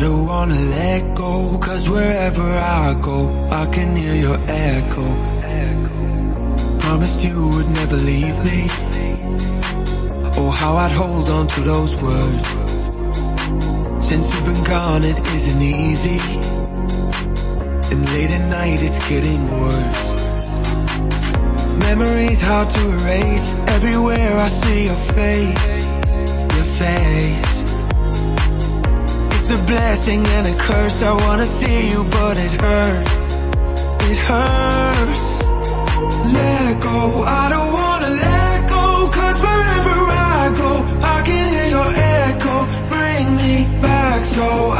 don't wanna let go Cause wherever I go I can hear your echo. Promised you would never leave me. Oh, how I'd hold on to those words. Since you've been gone it isn't easy. And late at night it's getting worse. Memories hard to erase. Everywhere I see your face Your face a blessing and a curse. I wanna see you but it hurts. It hurts. Let go, I don't wanna let go Cause wherever I go I can hear your echo. Bring me back so I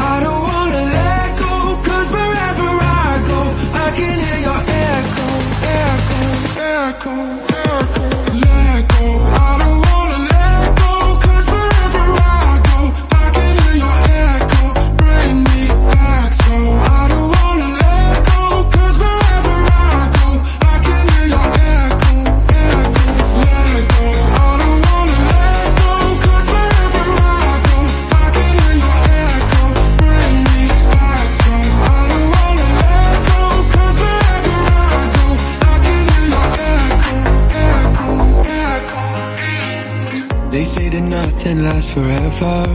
They say that nothing lasts forever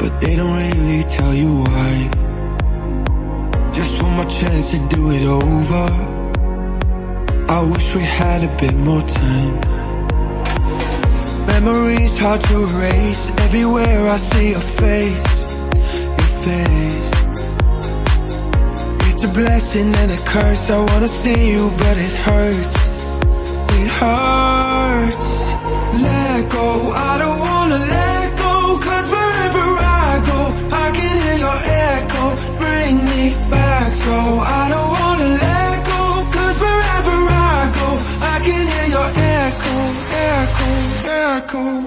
But they don't really tell you why. Just one more chance to do it over. I wish we had a bit more time. Memories hard to erase. Everywhere I see your face Your face. It's a blessing and a curse. I wanna see you but it hurts I don't wanna let go Cause wherever I go I can hear your echo, echo, echo